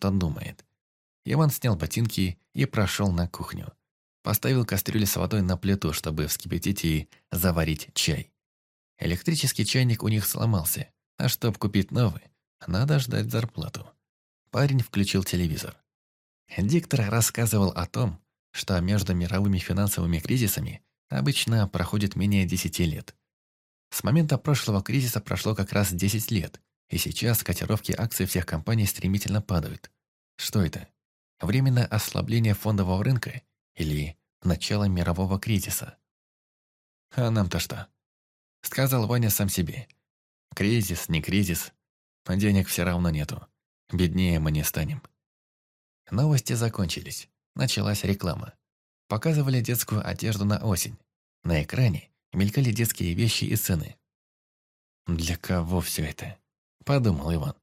что думает. Иван снял ботинки и прошел на кухню. Поставил кастрюлю с водой на плиту, чтобы вскипятить и заварить чай. Электрический чайник у них сломался, а чтобы купить новый, надо ждать зарплату. Парень включил телевизор. Диктор рассказывал о том, что между мировыми финансовыми кризисами обычно проходит менее 10 лет. С момента прошлого кризиса прошло как раз 10 лет, и сейчас котировки акций всех компаний стремительно падают. Что это? Временное ослабление фондового рынка или начало мирового кризиса? А нам-то что? Сказал Ваня сам себе. Кризис, не кризис. Денег все равно нету. Беднее мы не станем. Новости закончились. Началась реклама. Показывали детскую одежду на осень. На экране мелькали детские вещи и цены. «Для кого все это?» – подумал Иван.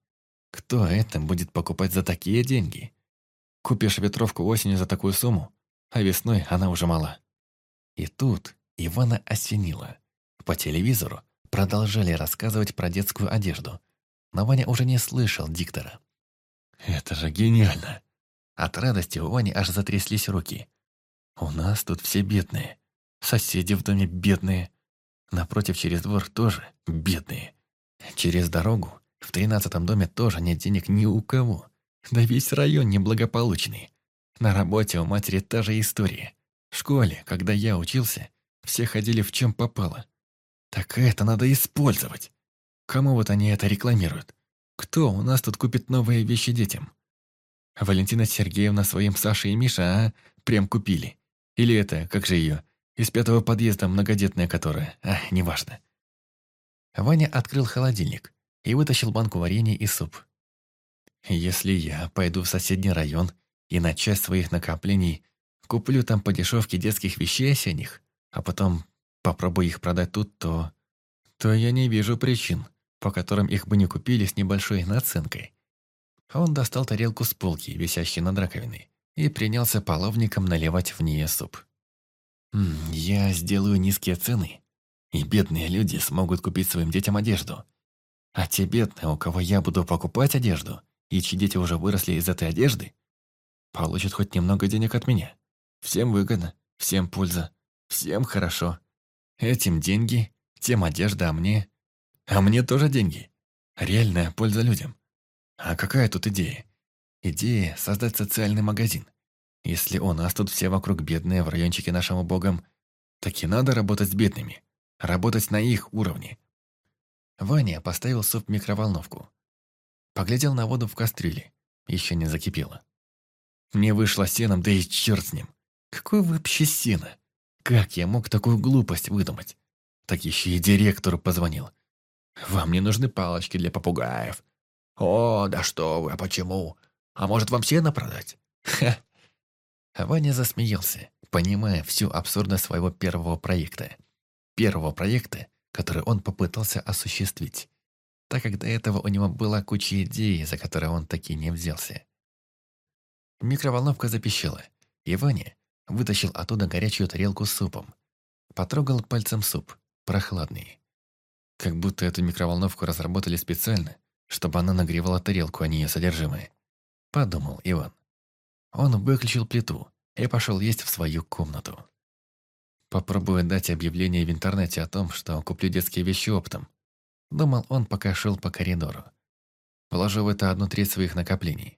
«Кто это будет покупать за такие деньги? Купишь ветровку осенью за такую сумму, а весной она уже мала». И тут Ивана осенило. По телевизору продолжали рассказывать про детскую одежду, но Ваня уже не слышал диктора. «Это же гениально!» От радости у Вани аж затряслись руки. «У нас тут все бедные. Соседи в доме бедные. Напротив через двор тоже бедные. Через дорогу в тринадцатом доме тоже нет денег ни у кого. Да весь район неблагополучный. На работе у матери та же история. В школе, когда я учился, все ходили в чем попало. Так это надо использовать. Кому вот они это рекламируют? Кто у нас тут купит новые вещи детям? Валентина Сергеевна своим Саше и Мише, а, прям купили. Или это, как же ее, из пятого подъезда многодетная которая, а, неважно. Ваня открыл холодильник и вытащил банку варенья и суп. Если я пойду в соседний район и на часть своих накоплений куплю там по дешевке детских вещей осенних, а потом попробую их продать тут, то... то я не вижу причин, по которым их бы не купили с небольшой наценкой. Он достал тарелку с полки, висящей над раковиной, и принялся половником наливать в нее суп. «Я сделаю низкие цены, и бедные люди смогут купить своим детям одежду. А те бедные, у кого я буду покупать одежду, и чьи дети уже выросли из этой одежды, получат хоть немного денег от меня. Всем выгодно, всем польза, всем хорошо. Этим деньги, тем одежда, а мне... А мне тоже деньги. Реальная польза людям. А какая тут идея? Идея – создать социальный магазин. Если у нас тут все вокруг бедные в райончике нашему богом, так и надо работать с бедными. Работать на их уровне. Ваня поставил суп в микроволновку. Поглядел на воду в кастрюле. Еще не закипело. Не вышло сеном, да и черт с ним. Какое вообще сено? Как я мог такую глупость выдумать? Так еще и директору позвонил. Вам не нужны палочки для попугаев. «О, да что вы, а почему? А может, вам сено продать?» Ха. Ваня засмеялся, понимая всю абсурдность своего первого проекта. Первого проекта, который он попытался осуществить, так как до этого у него была куча идей, за которые он таки не взялся. Микроволновка запищала, и Ваня вытащил оттуда горячую тарелку с супом. Потрогал пальцем суп, прохладный. Как будто эту микроволновку разработали специально, чтобы она нагревала тарелку, а не ее содержимое. Подумал Иван. Он выключил плиту и пошел есть в свою комнату. Попробую дать объявление в интернете о том, что куплю детские вещи оптом. Думал он, пока шел по коридору. Положу в это одну треть своих накоплений.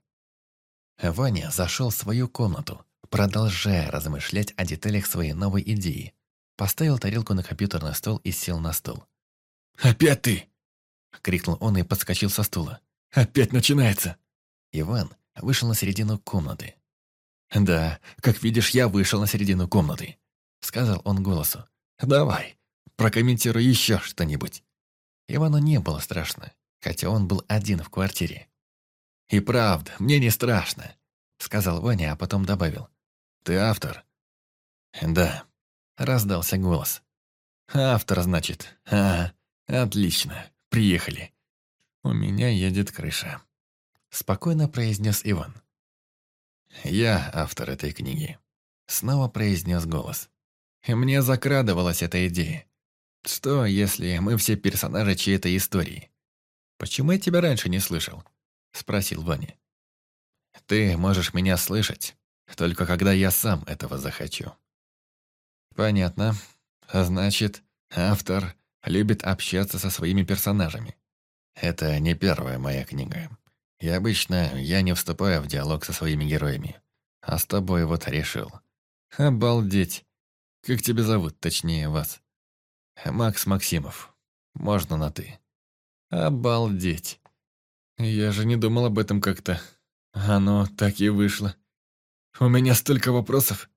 Ваня зашел в свою комнату, продолжая размышлять о деталях своей новой идеи. Поставил тарелку на компьютерный стол и сел на стол. «Опять ты!» — крикнул он и подскочил со стула. «Опять начинается!» Иван вышел на середину комнаты. «Да, как видишь, я вышел на середину комнаты», — сказал он голосу. «Давай, прокомментируй еще что-нибудь». Ивану не было страшно, хотя он был один в квартире. «И правда, мне не страшно», — сказал Ваня, а потом добавил. «Ты автор?» «Да», — раздался голос. «Автор, значит. А, отлично. Приехали. У меня едет крыша. Спокойно произнес Иван. Я автор этой книги. Снова произнес голос. Мне закрадывалась эта идея. Что, если мы все персонажи чьей-то истории? Почему я тебя раньше не слышал? Спросил Ваня. Ты можешь меня слышать, только когда я сам этого захочу. Понятно. Значит, автор любит общаться со своими персонажами. Это не первая моя книга. И обычно я не вступаю в диалог со своими героями. А с тобой вот решил. Обалдеть. Как тебя зовут, точнее, вас? Макс Максимов. Можно на «ты». Обалдеть. Я же не думал об этом как-то. Оно так и вышло. У меня столько вопросов.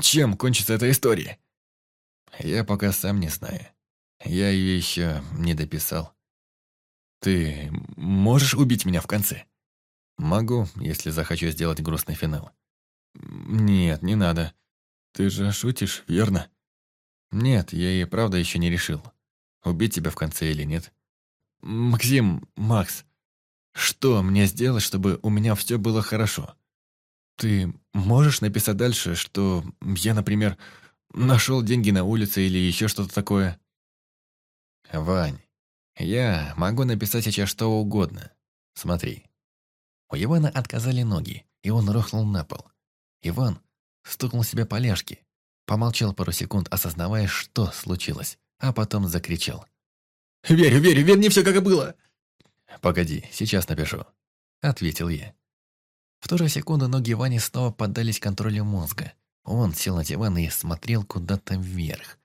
Чем кончится эта история? Я пока сам не знаю. Я ее еще не дописал. Ты можешь убить меня в конце? Могу, если захочу сделать грустный финал. Нет, не надо. Ты же шутишь, верно? Нет, я и правда еще не решил. Убить тебя в конце или нет. Максим, Макс, что мне сделать, чтобы у меня все было хорошо? Ты можешь написать дальше, что я, например, нашел деньги на улице или еще что-то такое? Вань, я могу написать сейчас что угодно. Смотри. У Ивана отказали ноги, и он рухнул на пол. Иван стукнул себя по ляжке, помолчал пару секунд, осознавая, что случилось, а потом закричал. «Верю, верю, верни все, как и было!» «Погоди, сейчас напишу», — ответил я. В ту же секунду ноги Вани снова поддались контролю мозга. Он сел на диван и смотрел куда-то вверх.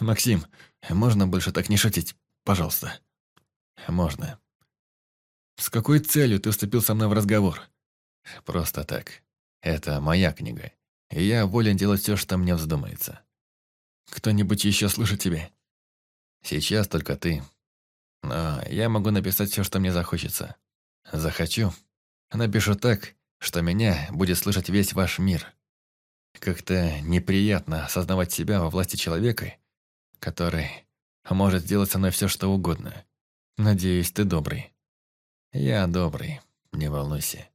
«Максим, можно больше так не шутить, пожалуйста?» «Можно». «С какой целью ты вступил со мной в разговор?» «Просто так. Это моя книга, и я волен делать все, что мне вздумается». «Кто-нибудь еще слышит тебя?» «Сейчас только ты. Но я могу написать все, что мне захочется. Захочу, Напишу так, что меня будет слышать весь ваш мир. Как-то неприятно осознавать себя во власти человека, который может сделать со мной все, что угодно. Надеюсь, ты добрый. Я добрый, не волнуйся.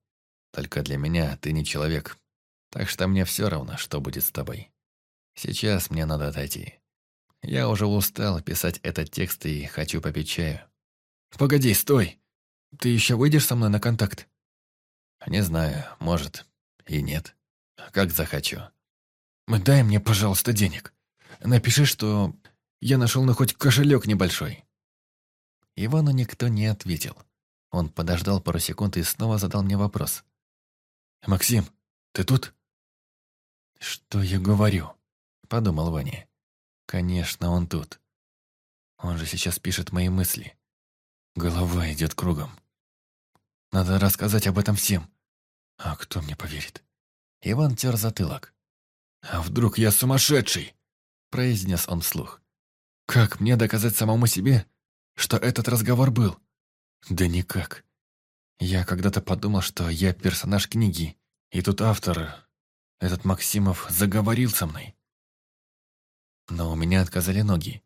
Только для меня ты не человек, так что мне все равно, что будет с тобой. Сейчас мне надо отойти. Я уже устал писать этот текст и хочу попить чаю. Погоди, стой! Ты еще выйдешь со мной на контакт? Не знаю, может и нет. Как захочу. Дай мне, пожалуйста, денег. Напиши, что я нашел на хоть кошелек небольшой. Ивану никто не ответил. Он подождал пару секунд и снова задал мне вопрос. «Максим, ты тут?» «Что я говорю?» – подумал Ваня. «Конечно, он тут. Он же сейчас пишет мои мысли. Голова идет кругом. Надо рассказать об этом всем. А кто мне поверит? Иван тер затылок. «А вдруг я сумасшедший?» произнес он вслух. «Как мне доказать самому себе, что этот разговор был?» «Да никак. Я когда-то подумал, что я персонаж книги, и тут автор, этот Максимов, заговорил со мной. Но у меня отказали ноги.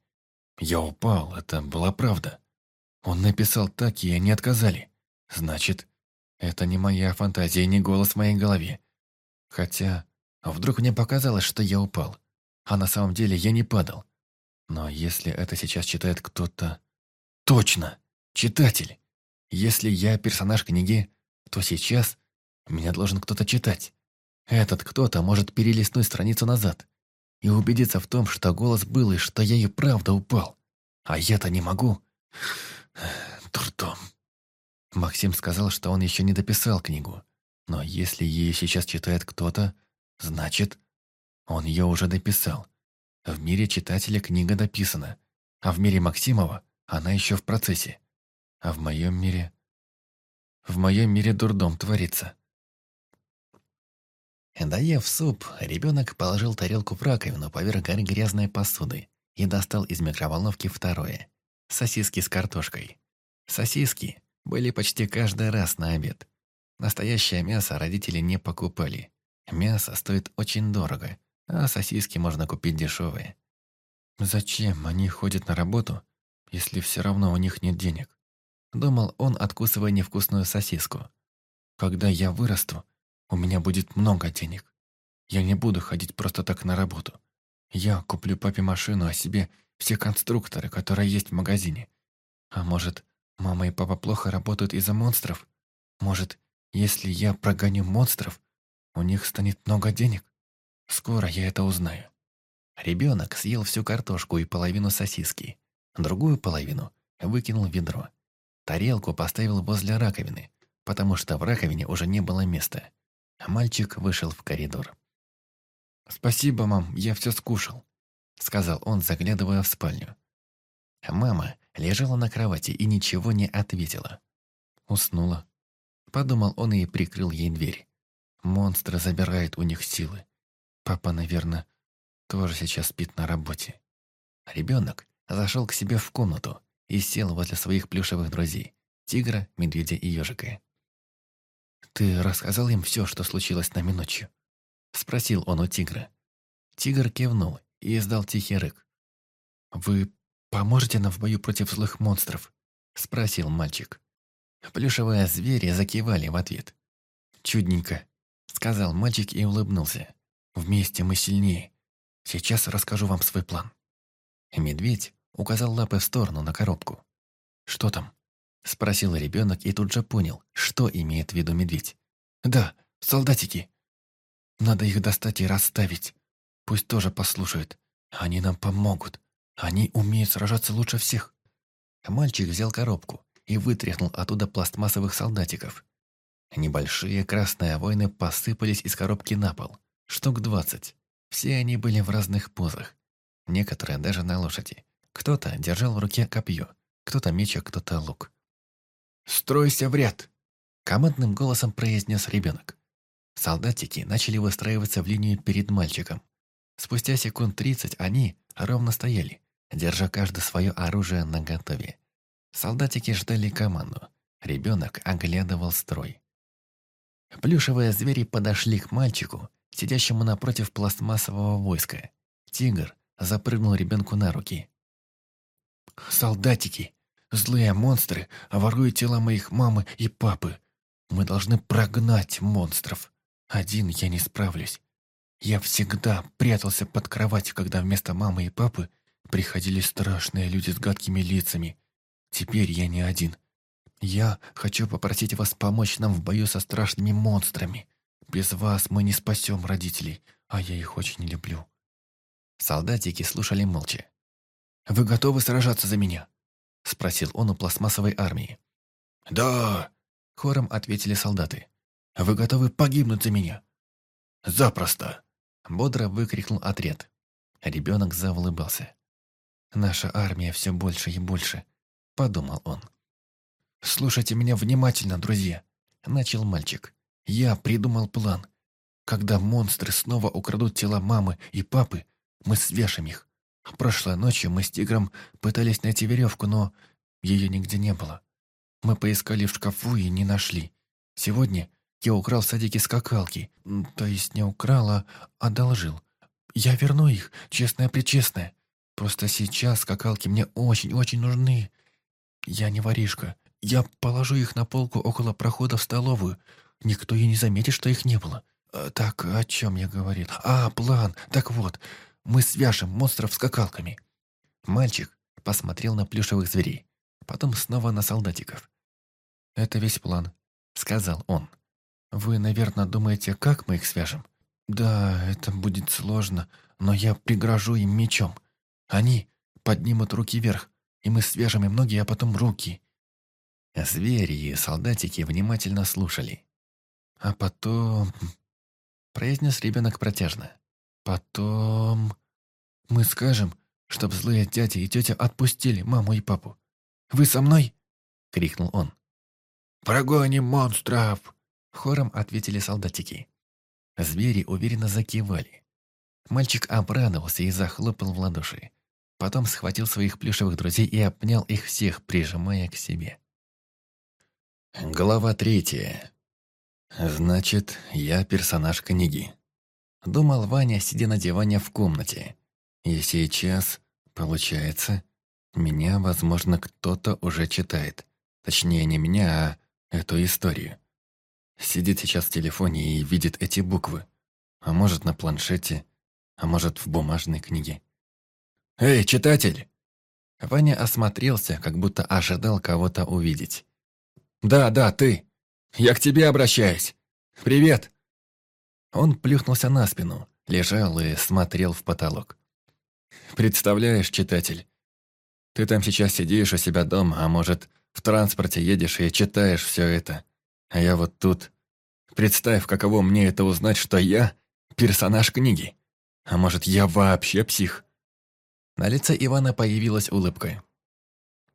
Я упал, это была правда. Он написал так, и они отказали. Значит, это не моя фантазия, не голос в моей голове. Хотя, вдруг мне показалось, что я упал. А на самом деле я не падал. Но если это сейчас читает кто-то... Точно! Читатель! Если я персонаж книги, то сейчас меня должен кто-то читать. Этот кто-то может перелистнуть страницу назад и убедиться в том, что голос был и что я и правда упал. А я-то не могу. Туртом. Максим сказал, что он еще не дописал книгу. Но если ее сейчас читает кто-то, значит, он ее уже дописал. В мире читателя книга дописана, а в мире Максимова она еще в процессе. А в моем мире... В моем мире дурдом творится. Доев суп, ребенок положил тарелку в раковину поверх горы грязной посуды и достал из микроволновки второе – сосиски с картошкой. Сосиски были почти каждый раз на обед. Настоящее мясо родители не покупали. Мясо стоит очень дорого, а сосиски можно купить дешевые. Зачем они ходят на работу, если все равно у них нет денег? Думал он, откусывая невкусную сосиску. Когда я вырасту, у меня будет много денег. Я не буду ходить просто так на работу. Я куплю папе машину, а себе все конструкторы, которые есть в магазине. А может, Мама и папа плохо работают из-за монстров. Может, Если я прогоню монстров, у них станет много денег. Скоро я это узнаю. Ребенок съел всю картошку и половину сосиски. Другую половину выкинул в ведро. Тарелку поставил возле раковины, потому что в раковине уже не было места. Мальчик вышел в коридор. «Спасибо, мам, я все скушал», — сказал он, заглядывая в спальню. Мама лежала на кровати и ничего не ответила. Уснула. Подумал он и прикрыл ей дверь. Монстры забирают у них силы. Папа, наверное, тоже сейчас спит на работе. Ребенок зашел к себе в комнату и сел возле своих плюшевых друзей – тигра, медведя и ежика. «Ты рассказал им все, что случилось с нами ночью?» – спросил он у тигра. Тигр кивнул и издал тихий рык. «Вы поможете нам в бою против злых монстров?» – спросил мальчик. Плюшевые звери закивали в ответ. «Чудненько», – сказал мальчик и улыбнулся. «Вместе мы сильнее. Сейчас расскажу вам свой план». Медведь указал лапы в сторону на коробку. «Что там?» – спросил ребенок и тут же понял, что имеет в виду медведь. «Да, солдатики. Надо их достать и расставить. Пусть тоже послушают. Они нам помогут. Они умеют сражаться лучше всех». Мальчик взял коробку и вытряхнул оттуда пластмассовых солдатиков. Небольшие красные воины посыпались из коробки на пол. Штук двадцать. Все они были в разных позах. Некоторые даже на лошади. Кто-то держал в руке копье, кто-то меч, а кто-то лук. «Стройся в ряд!» Командным голосом произнес ребенок. Солдатики начали выстраиваться в линию перед мальчиком. Спустя секунд тридцать они ровно стояли, держа каждое свое оружие наготове. Солдатики ждали команду. Ребенок оглядывал строй. Плюшевые звери подошли к мальчику, сидящему напротив пластмассового войска. Тигр запрыгнул ребенку на руки. «Солдатики! Злые монстры воруют тела моих мамы и папы. Мы должны прогнать монстров. Один я не справлюсь. Я всегда прятался под кровать, когда вместо мамы и папы приходили страшные люди с гадкими лицами. Теперь я не один. Я хочу попросить вас помочь нам в бою со страшными монстрами. Без вас мы не спасем родителей, а я их очень люблю». Солдатики слушали молча. «Вы готовы сражаться за меня?» — спросил он у пластмассовой армии. «Да!» — хором ответили солдаты. «Вы готовы погибнуть за меня?» «Запросто!» — бодро выкрикнул отряд. Ребенок заулыбался. «Наша армия все больше и больше», — подумал он. «Слушайте меня внимательно, друзья», — начал мальчик. «Я придумал план. Когда монстры снова украдут тела мамы и папы, мы свяжем их. Прошлой ночью мы с тигром пытались найти веревку, но ее нигде не было. Мы поискали в шкафу и не нашли. Сегодня я украл в садике скакалки. То есть не украл, а одолжил. Я верну их, честное-пречестное. Просто сейчас скакалки мне очень-очень нужны. Я не воришка. Я положу их на полку около прохода в столовую. Никто и не заметит, что их не было. А, так, о чем я говорил? А, план. Так вот, мы свяжем монстров скакалками. Мальчик посмотрел на плюшевых зверей, потом снова на солдатиков. «Это весь план», — сказал он. «Вы, наверное, думаете, как мы их свяжем? Да, это будет сложно, но я пригрожу им мечом. Они поднимут руки вверх, и мы свяжем им ноги, а потом руки». Звери и солдатики внимательно слушали. «А потом...» — произнес ребенок протяжно. «Потом... мы скажем, чтоб злые дяди и тетя отпустили маму и папу. Вы со мной?» — крикнул он. «Прогоним монстров!» — хором ответили солдатики. Звери уверенно закивали. Мальчик обрадовался и захлопал в ладоши. Потом схватил своих плюшевых друзей и обнял их всех, прижимая к себе. Глава третья. Значит, я персонаж книги. Думал Ваня, сидя на диване в комнате. И сейчас, получается, меня, возможно, кто-то уже читает. Точнее, не меня, а эту историю. Сидит сейчас в телефоне и видит эти буквы. А может, на планшете, а может, в бумажной книге. «Эй, читатель!» Ваня осмотрелся, как будто ожидал кого-то увидеть. «Да, да, ты! Я к тебе обращаюсь! Привет!» Он плюхнулся на спину, лежал и смотрел в потолок. «Представляешь, читатель, ты там сейчас сидишь у себя дома, а может, в транспорте едешь и читаешь все это. А я вот тут. Представь, каково мне это узнать, что я персонаж книги. А может, я вообще псих?» На лице Ивана появилась улыбка.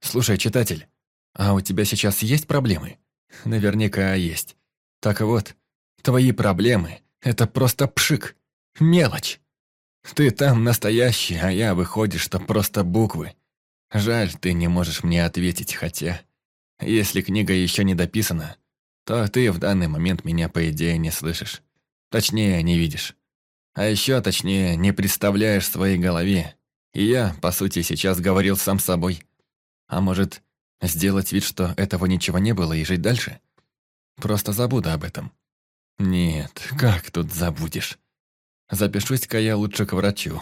«Слушай, читатель, а у тебя сейчас есть проблемы?» «Наверняка есть. Так вот, твои проблемы — это просто пшик, мелочь. Ты там настоящий, а я, выходит, что просто буквы. Жаль, ты не можешь мне ответить, хотя... Если книга еще не дописана, то ты в данный момент меня, по идее, не слышишь. Точнее, не видишь. А еще точнее, не представляешь в своей голове. И я, по сути, сейчас говорил сам с собой. А может, сделать вид, что этого ничего не было и жить дальше? Просто забуду об этом. Нет, как тут забудешь? Запишусь-ка я лучше к врачу.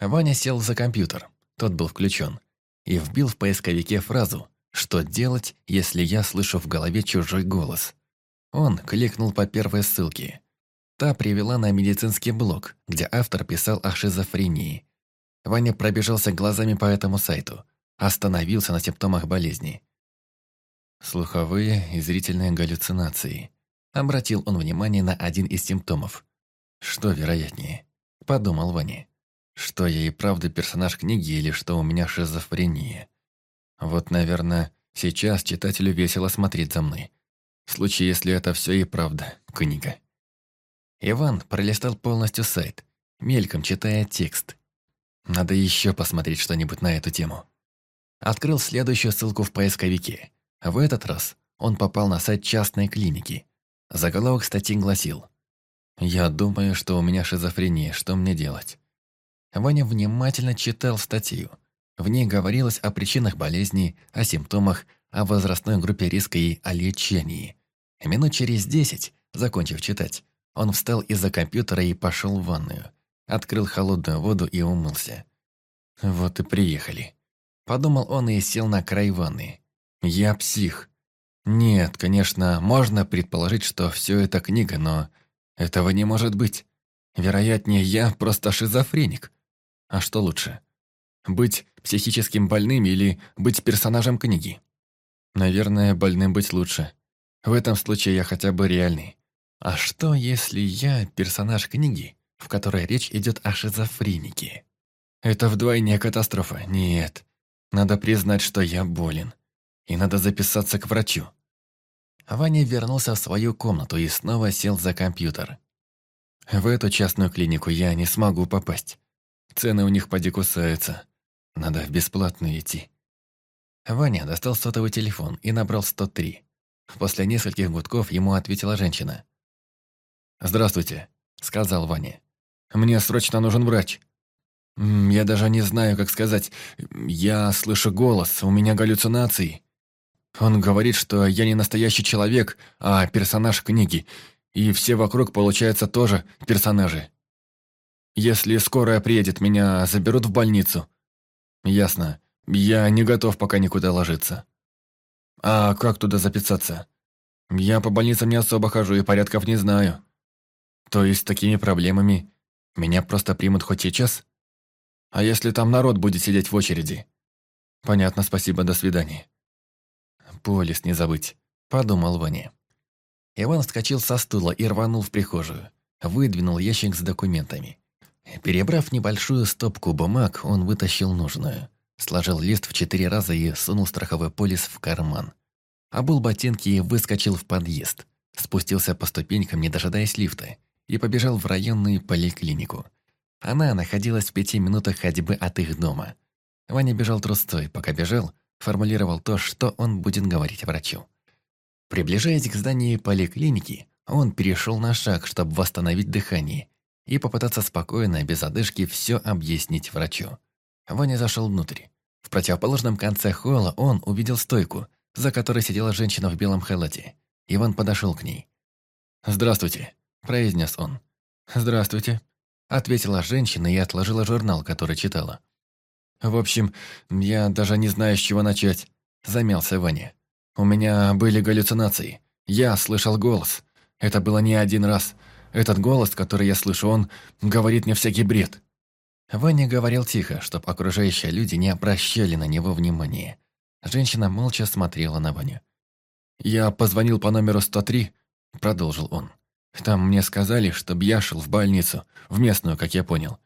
Ваня сел за компьютер, тот был включен, и вбил в поисковике фразу «Что делать, если я слышу в голове чужой голос?» Он кликнул по первой ссылке. Та привела на медицинский блог, где автор писал о шизофрении. Ваня пробежался глазами по этому сайту, остановился на симптомах болезни. Слуховые и зрительные галлюцинации. Обратил он внимание на один из симптомов. Что вероятнее? Подумал Ваня. Что я и правда персонаж книги или что у меня шизофрения? Вот, наверное, сейчас читателю весело смотреть за мной. В случае, если это все и правда книга. Иван пролистал полностью сайт, мельком читая текст. Надо еще посмотреть что-нибудь на эту тему. Открыл следующую ссылку в поисковике. В этот раз он попал на сайт частной клиники. Заголовок статьи гласил «Я думаю, что у меня шизофрения, что мне делать?» Ваня внимательно читал статью. В ней говорилось о причинах болезни, о симптомах, о возрастной группе риска и о лечении. Минут через десять, закончив читать, он встал из-за компьютера и пошел в ванную. Открыл холодную воду и умылся. Вот и приехали. Подумал он и сел на край ванны. Я псих. Нет, конечно, можно предположить, что все это книга, но этого не может быть. Вероятнее, я просто шизофреник. А что лучше? Быть психическим больным или быть персонажем книги? Наверное, больным быть лучше. В этом случае я хотя бы реальный. А что, если я персонаж книги, в которой речь идет о шизофренике? Это вдвойне катастрофа. Нет, надо признать, что я болен. И надо записаться к врачу. Ваня вернулся в свою комнату и снова сел за компьютер. В эту частную клинику я не смогу попасть. Цены у них поди кусаются. Надо в бесплатную идти. Ваня достал сотовый телефон и набрал 103. После нескольких гудков ему ответила женщина. «Здравствуйте», — сказал Ваня. «Мне срочно нужен врач». «Я даже не знаю, как сказать. Я слышу голос, у меня галлюцинации. Он говорит, что я не настоящий человек, а персонаж книги, и все вокруг, получается, тоже персонажи. Если скорая приедет, меня заберут в больницу». «Ясно. Я не готов пока никуда ложиться». «А как туда записаться?» «Я по больницам не особо хожу и порядков не знаю». «То есть с такими проблемами меня просто примут хоть сейчас?» А если там народ будет сидеть в очереди? Понятно, спасибо, до свидания. Полис не забыть, подумал Ваня. Иван вскочил со стула и рванул в прихожую. Выдвинул ящик с документами. Перебрав небольшую стопку бумаг, он вытащил нужную. Сложил лист в четыре раза и сунул страховой полис в карман. Обул ботинки и выскочил в подъезд. Спустился по ступенькам, не дожидаясь лифта, и побежал в районную поликлинику. Она находилась в пяти минутах ходьбы от их дома. Ваня бежал трустой, пока бежал, формулировал то, что он будет говорить врачу. Приближаясь к зданию поликлиники, он перешел на шаг, чтобы восстановить дыхание и попытаться спокойно, без одышки, все объяснить врачу. Ваня зашел внутрь. В противоположном конце холла он увидел стойку, за которой сидела женщина в белом халате. Иван подошел к ней. «Здравствуйте», – произнес он. «Здравствуйте», Ответила женщина и отложила журнал, который читала. «В общем, я даже не знаю, с чего начать», – замялся Ваня. «У меня были галлюцинации. Я слышал голос. Это было не один раз. Этот голос, который я слышу, он говорит мне всякий бред». Ваня говорил тихо, чтобы окружающие люди не обращали на него внимания. Женщина молча смотрела на Ваню. «Я позвонил по номеру 103», — продолжил он. «Там мне сказали, чтобы я шел в больницу, в местную, как я понял.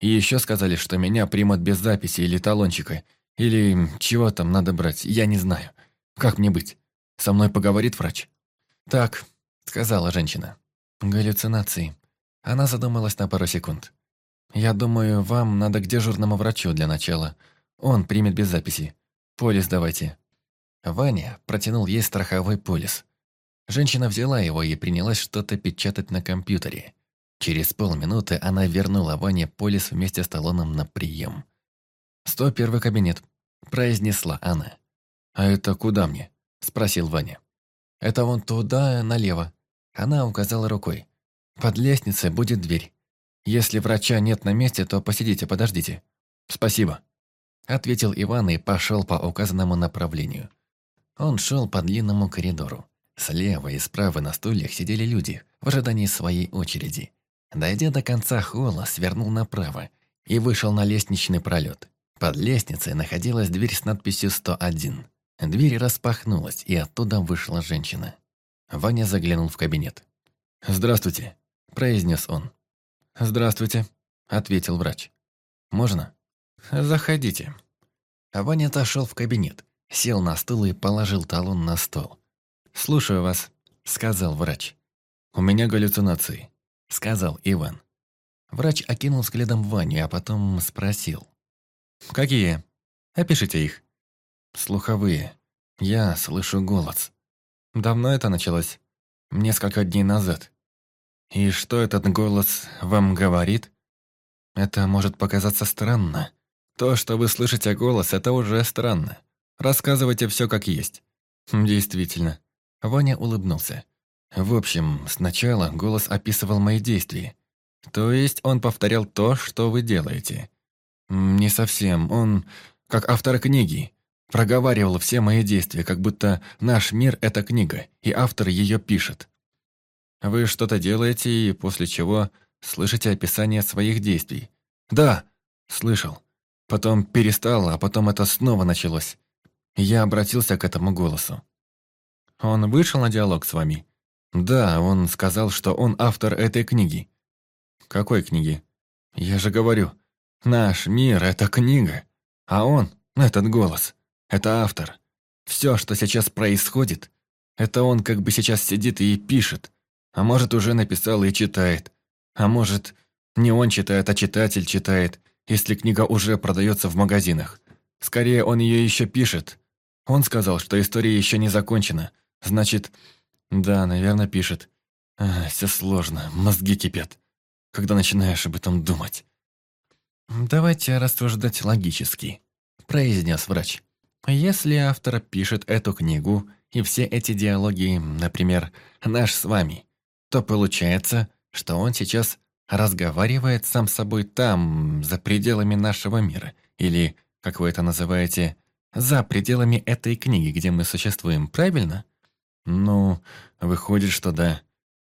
И еще сказали, что меня примут без записи или талончика, или чего там надо брать, я не знаю. Как мне быть? Со мной поговорит врач?» «Так», — сказала женщина. «Галлюцинации». Она задумалась на пару секунд. «Я думаю, вам надо к дежурному врачу для начала. Он примет без записи. Полис давайте». Ваня протянул ей страховой полис. Женщина взяла его и принялась что-то печатать на компьютере. Через полминуты она вернула Ване полис вместе с талоном на прием. «Сто первый кабинет», – произнесла она. «А это куда мне?» – спросил Ваня. «Это вон туда, налево». Она указала рукой. «Под лестницей будет дверь. Если врача нет на месте, то посидите, подождите». «Спасибо», – ответил Иван и пошел по указанному направлению. Он шел по длинному коридору. Слева и справа на стульях сидели люди в ожидании своей очереди. Дойдя до конца холла, свернул направо и вышел на лестничный пролет. Под лестницей находилась дверь с надписью «101». Дверь распахнулась, и оттуда вышла женщина. Ваня заглянул в кабинет. «Здравствуйте», – произнес он. «Здравствуйте», – ответил врач. «Можно?» «Заходите». Ваня отошел в кабинет, сел на стул и положил талон на стол. «Слушаю вас», – сказал врач. «У меня галлюцинации», – сказал Иван. Врач окинул взглядом Ваню, а потом спросил. «Какие? Опишите их». «Слуховые. Я слышу голос». «Давно это началось?» «Несколько дней назад». «И что этот голос вам говорит?» «Это может показаться странно. То, что вы слышите голос, это уже странно. Рассказывайте все как есть». «Действительно». Ваня улыбнулся. «В общем, сначала голос описывал мои действия. То есть он повторял то, что вы делаете. Не совсем. Он, как автор книги, проговаривал все мои действия, как будто наш мир — это книга, и автор ее пишет. Вы что-то делаете, и после чего слышите описание своих действий. Да, слышал. Потом перестал, а потом это снова началось. Я обратился к этому голосу. Он вышел на диалог с вами? Да, он сказал, что он автор этой книги. Какой книги? Я же говорю, наш мир — это книга, а он, этот голос, это автор. Все, что сейчас происходит, это он как бы сейчас сидит и пишет, а может уже написал и читает, а может не он читает, а читатель читает, если книга уже продается в магазинах. Скорее, он ее еще пишет. Он сказал, что история еще не закончена. Значит, да, наверное, пишет. А, все сложно, мозги кипят когда начинаешь об этом думать. «Давайте рассуждать логически», – произнес врач. «Если автор пишет эту книгу и все эти диалоги, например, наш с вами, то получается, что он сейчас разговаривает сам с собой там, за пределами нашего мира, или, как вы это называете, за пределами этой книги, где мы существуем, правильно? Ну, выходит, что да.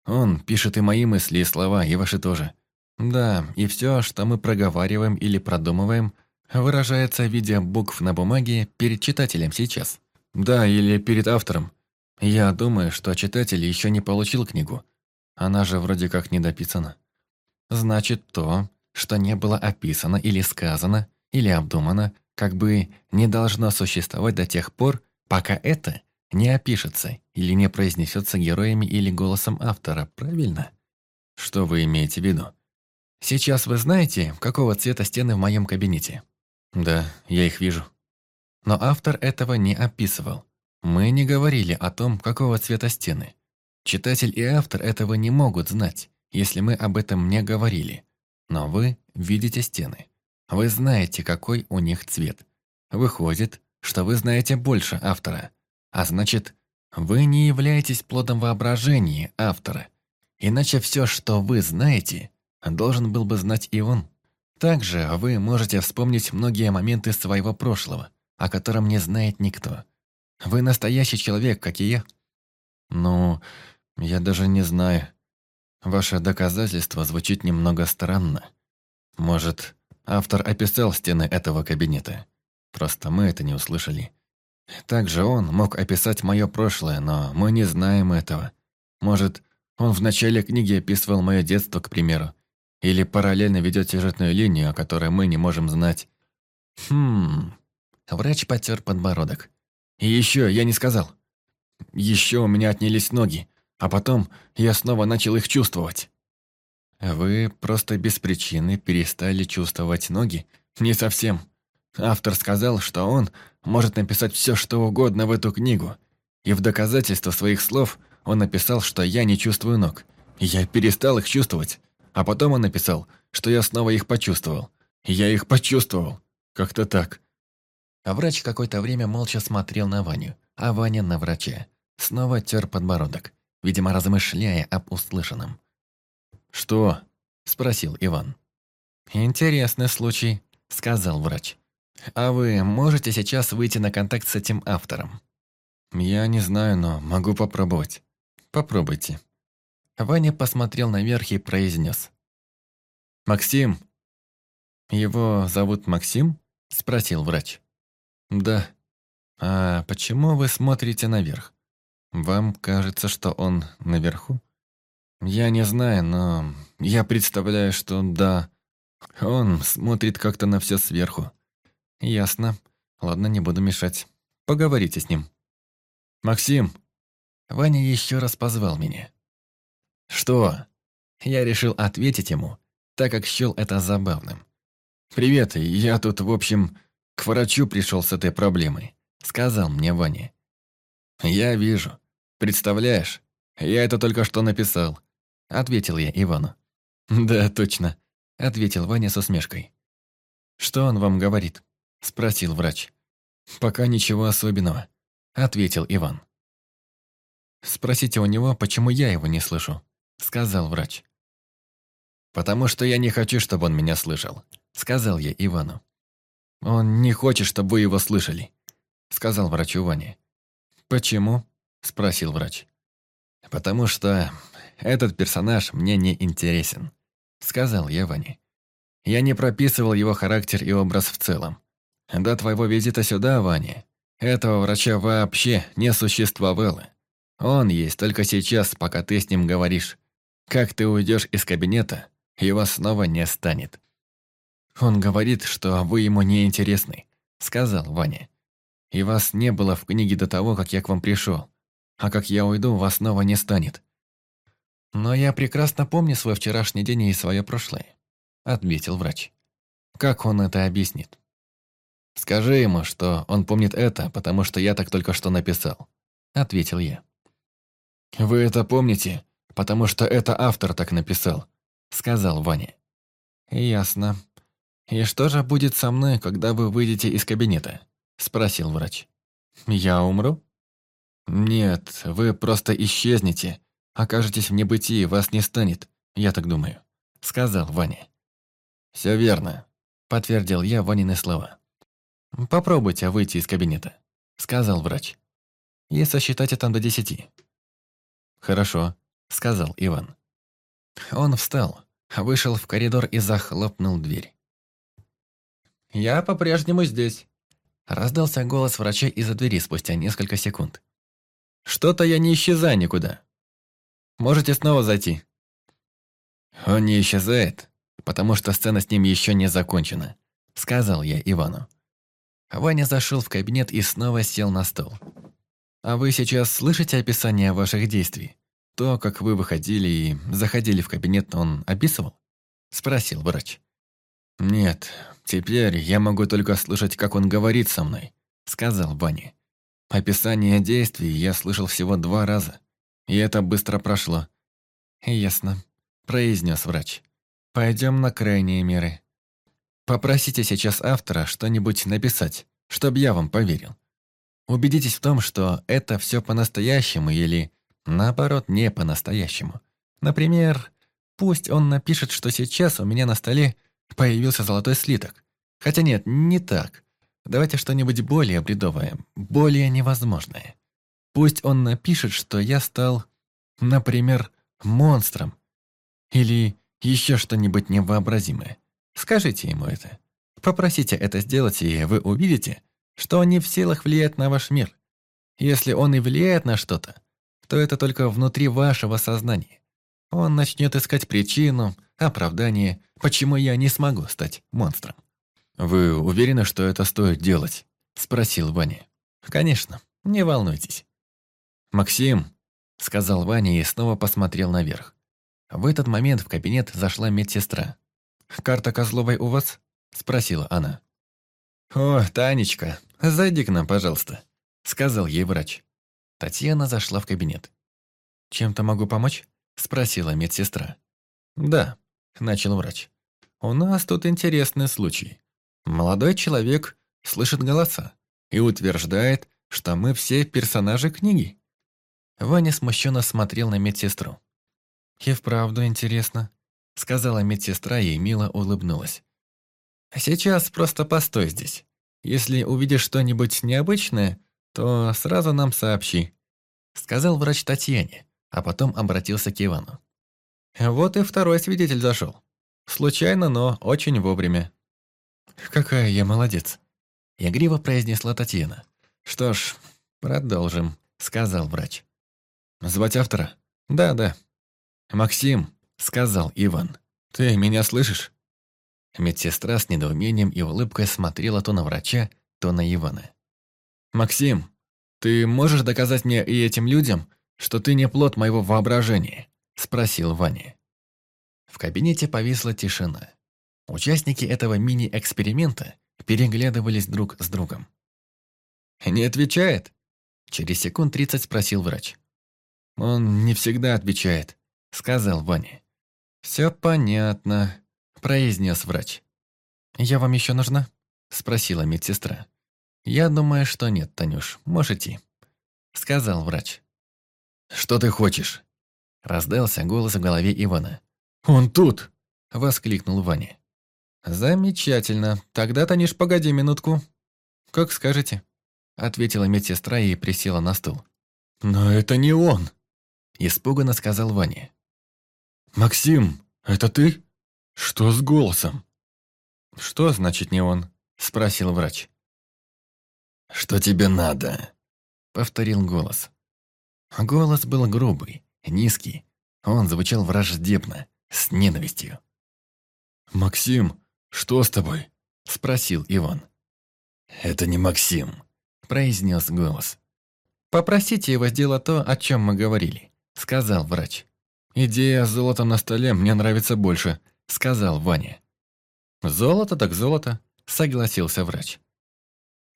Он пишет и мои мысли, и слова, и ваши тоже. Да, и все, что мы проговариваем или продумываем, выражается в виде букв на бумаге перед читателем сейчас. Да, или перед автором. Я думаю, что читатель еще не получил книгу. Она же вроде как не дописана. Значит, то, что не было описано или сказано, или обдумано, как бы не должно существовать до тех пор, пока это не опишется или не произнесется героями или голосом автора, правильно? Что вы имеете в виду? Сейчас вы знаете, какого цвета стены в моем кабинете? Да, я их вижу. Но автор этого не описывал. Мы не говорили о том, какого цвета стены. Читатель и автор этого не могут знать, если мы об этом не говорили. Но вы видите стены. Вы знаете, какой у них цвет. Выходит, что вы знаете больше автора. А значит, вы не являетесь плодом воображения автора. Иначе все, что вы знаете, должен был бы знать и он. Также вы можете вспомнить многие моменты своего прошлого, о котором не знает никто. Вы настоящий человек, как и я. Ну, я даже не знаю. Ваше доказательство звучит немного странно. Может, автор описал стены этого кабинета? Просто мы это не услышали. Также он мог описать мое прошлое, но мы не знаем этого. Может, он в начале книги описывал мое детство, к примеру. Или параллельно ведет сюжетную линию, о которой мы не можем знать. Хм... Врач потер подбородок. И еще я не сказал. Еще у меня отнялись ноги, а потом я снова начал их чувствовать. Вы просто без причины перестали чувствовать ноги? Не совсем. Автор сказал, что он может написать все, что угодно в эту книгу. И в доказательство своих слов он написал, что я не чувствую ног. Я перестал их чувствовать. А потом он написал, что я снова их почувствовал. Я их почувствовал. Как-то так. А врач какое-то время молча смотрел на Ваню, а Ваня на врача. Снова тер подбородок, видимо, размышляя об услышанном. «Что?» – спросил Иван. «Интересный случай», – сказал врач. «А вы можете сейчас выйти на контакт с этим автором?» «Я не знаю, но могу попробовать». «Попробуйте». Ваня посмотрел наверх и произнес. «Максим!» «Его зовут Максим?» – спросил врач. «Да». «А почему вы смотрите наверх? Вам кажется, что он наверху?» «Я не знаю, но я представляю, что да. Он смотрит как-то на все сверху. «Ясно. Ладно, не буду мешать. Поговорите с ним». «Максим!» Ваня еще раз позвал меня. «Что?» Я решил ответить ему, так как счел это забавным. «Привет, я тут, в общем, к врачу пришел с этой проблемой», сказал мне Ваня. «Я вижу. Представляешь, я это только что написал», ответил я Ивану. «Да, точно», ответил Ваня с усмешкой. «Что он вам говорит?» – спросил врач. «Пока ничего особенного», – ответил Иван. «Спросите у него, почему я его не слышу», – сказал врач. «Потому что я не хочу, чтобы он меня слышал», – сказал я Ивану. «Он не хочет, чтобы вы его слышали», – сказал врачу Ване. «Почему?» – спросил врач. «Потому что этот персонаж мне не интересен», – сказал я Ване. «Я не прописывал его характер и образ в целом. До твоего визита сюда, Ваня, этого врача вообще не существовало. Он есть только сейчас, пока ты с ним говоришь. Как ты уйдешь из кабинета, его снова не станет. Он говорит, что вы ему не интересны, сказал Ваня. И вас не было в книге до того, как я к вам пришел. А как я уйду, вас снова не станет. Но я прекрасно помню свой вчерашний день и свое прошлое, ответил врач. Как он это объяснит? «Скажи ему, что он помнит это, потому что я так только что написал», — ответил я. «Вы это помните, потому что это автор так написал», — сказал Ваня. «Ясно. И что же будет со мной, когда вы выйдете из кабинета?» — спросил врач. «Я умру?» «Нет, вы просто исчезнете, окажетесь в небытии, вас не станет, я так думаю», — сказал Ваня. «Все верно», — подтвердил я Ванины слова. «Попробуйте выйти из кабинета», — сказал врач. «И сосчитайте там до десяти». «Хорошо», — сказал Иван. Он встал, вышел в коридор и захлопнул дверь. «Я по-прежнему здесь», — раздался голос врача из-за двери спустя несколько секунд. «Что-то я не исчезаю никуда. Можете снова зайти». «Он не исчезает, потому что сцена с ним еще не закончена», — сказал я Ивану. Ваня зашел в кабинет и снова сел на стол. «А вы сейчас слышите описание ваших действий? То, как вы выходили и заходили в кабинет, он описывал?» Спросил врач. «Нет, теперь я могу только слышать, как он говорит со мной», сказал Ваня. «Описание действий я слышал всего два раза, и это быстро прошло». «Ясно», произнес врач. «Пойдем на крайние меры. Попросите сейчас автора что-нибудь написать, чтобы я вам поверил. Убедитесь в том, что это все по-настоящему или, наоборот, не по-настоящему. Например, пусть он напишет, что сейчас у меня на столе появился золотой слиток. Хотя нет, не так. Давайте что-нибудь более бредовое, более невозможное. Пусть он напишет, что я стал, например, монстром. Или еще что-нибудь невообразимое. Скажите ему это. Попросите это сделать, и вы увидите, что он не в силах влиять на ваш мир. Если он и влияет на что-то, то это только внутри вашего сознания. Он начнет искать причину, оправдание, почему я не смогу стать монстром. «Вы уверены, что это стоит делать?» – спросил Ваня. «Конечно, не волнуйтесь». «Максим», – сказал Ваня и снова посмотрел наверх. В этот момент в кабинет зашла медсестра. «Карта Козловой у вас?» – спросила она. «О, Танечка, зайди к нам, пожалуйста», – сказал ей врач. Татьяна зашла в кабинет. «Чем-то могу помочь?» – спросила медсестра. «Да», – начал врач. «У нас тут интересный случай. Молодой человек слышит голоса и утверждает, что мы все персонажи книги». Ваня смущенно смотрел на медсестру. «И вправду интересно», — сказала медсестра и мило улыбнулась. «Сейчас просто постой здесь. Если увидишь что-нибудь необычное, то сразу нам сообщи», — сказал врач Татьяне, а потом обратился к Ивану. «Вот и второй свидетель зашел. Случайно, но очень вовремя». «Какая я молодец», — игриво произнесла Татьяна. «Что ж, продолжим», — сказал врач. «Звать автора?» «Да, да». «Максим», — сказал Иван. «Ты меня слышишь?» Медсестра с недоумением и улыбкой смотрела то на врача, то на Ивана. «Максим, ты можешь доказать мне и этим людям, что ты не плод моего воображения?» – спросил Ваня. В кабинете повисла тишина. Участники этого мини-эксперимента переглядывались друг с другом. «Не отвечает?» Через секунд тридцать спросил врач. «Он не всегда отвечает», — сказал Ваня. «Все понятно», — произнес врач. «Я вам еще нужна?» — спросила медсестра. «Я думаю, что нет, Танюш, можете», — сказал врач. «Что ты хочешь?» — раздался голос в голове Ивана. «Он тут!» — воскликнул Ваня. «Замечательно. Тогда, Танюш, погоди минутку». «Как скажете», — ответила медсестра и присела на стул. «Но это не он!» Испуганно сказал Ваня. «Максим, это ты? Что с голосом?» «Что значит не он?» Спросил врач. «Что тебе надо?» Повторил голос. Голос был грубый, низкий. Он звучал враждебно, с ненавистью. «Максим, что с тобой?» Спросил Иван. «Это не Максим», произнес голос. «Попросите его сделать то, о чем мы говорили. — сказал врач. «Идея с золотом на столе мне нравится больше», — сказал Ваня. «Золото так золото», — согласился врач.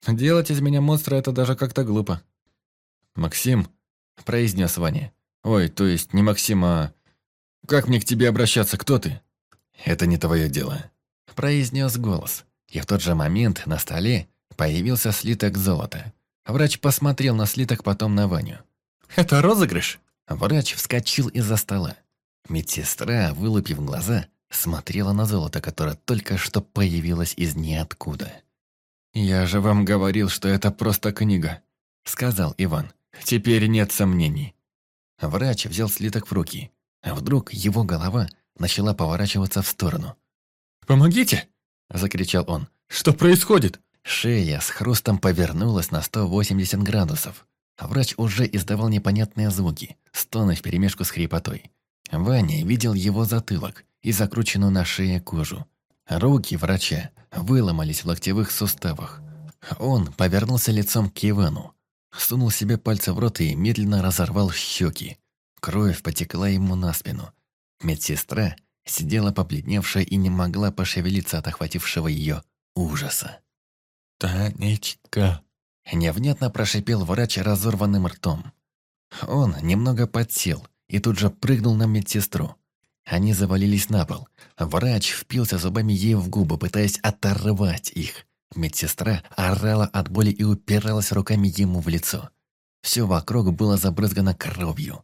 «Делать из меня монстра — это даже как-то глупо». «Максим», — произнес Ваня. «Ой, то есть не Максим, а... Как мне к тебе обращаться, кто ты?» «Это не твое дело», — произнес голос. И в тот же момент на столе появился слиток золота. Врач посмотрел на слиток, потом на Ваню. «Это розыгрыш?» Врач вскочил из-за стола. Медсестра, вылупив глаза, смотрела на золото, которое только что появилось из ниоткуда. «Я же вам говорил, что это просто книга», — сказал Иван. «Теперь нет сомнений». Врач взял слиток в руки, а вдруг его голова начала поворачиваться в сторону. «Помогите!» — закричал он. «Что происходит?» Шея с хрустом повернулась на 180 градусов. А врач уже издавал непонятные звуки, стоны вперемешку с хрипотой. Ваня видел его затылок и закрученную на шее кожу. Руки врача выломались в локтевых суставах. Он повернулся лицом к Ивану, сунул себе пальцы в рот и медленно разорвал щеки. Кровь потекла ему на спину. Медсестра сидела побледневшая и не могла пошевелиться от охватившего ее ужаса. «Танечка!» Невнятно прошипел врач разорванным ртом. Он немного подсел и тут же прыгнул на медсестру. Они завалились на пол. Врач впился зубами ей в губы, пытаясь оторвать их. Медсестра орала от боли и упиралась руками ему в лицо. Все вокруг было забрызгано кровью.